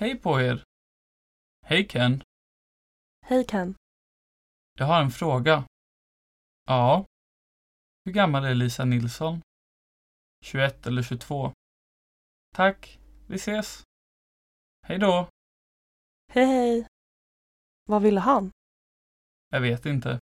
Hej på er! Hej Ken! Hej Ken. Jag har en fråga. Ja. Hur gammal är Lisa Nilsson? 21 eller 22? Tack, vi ses. Hej då! Hej hej. Vad ville han? Jag vet inte.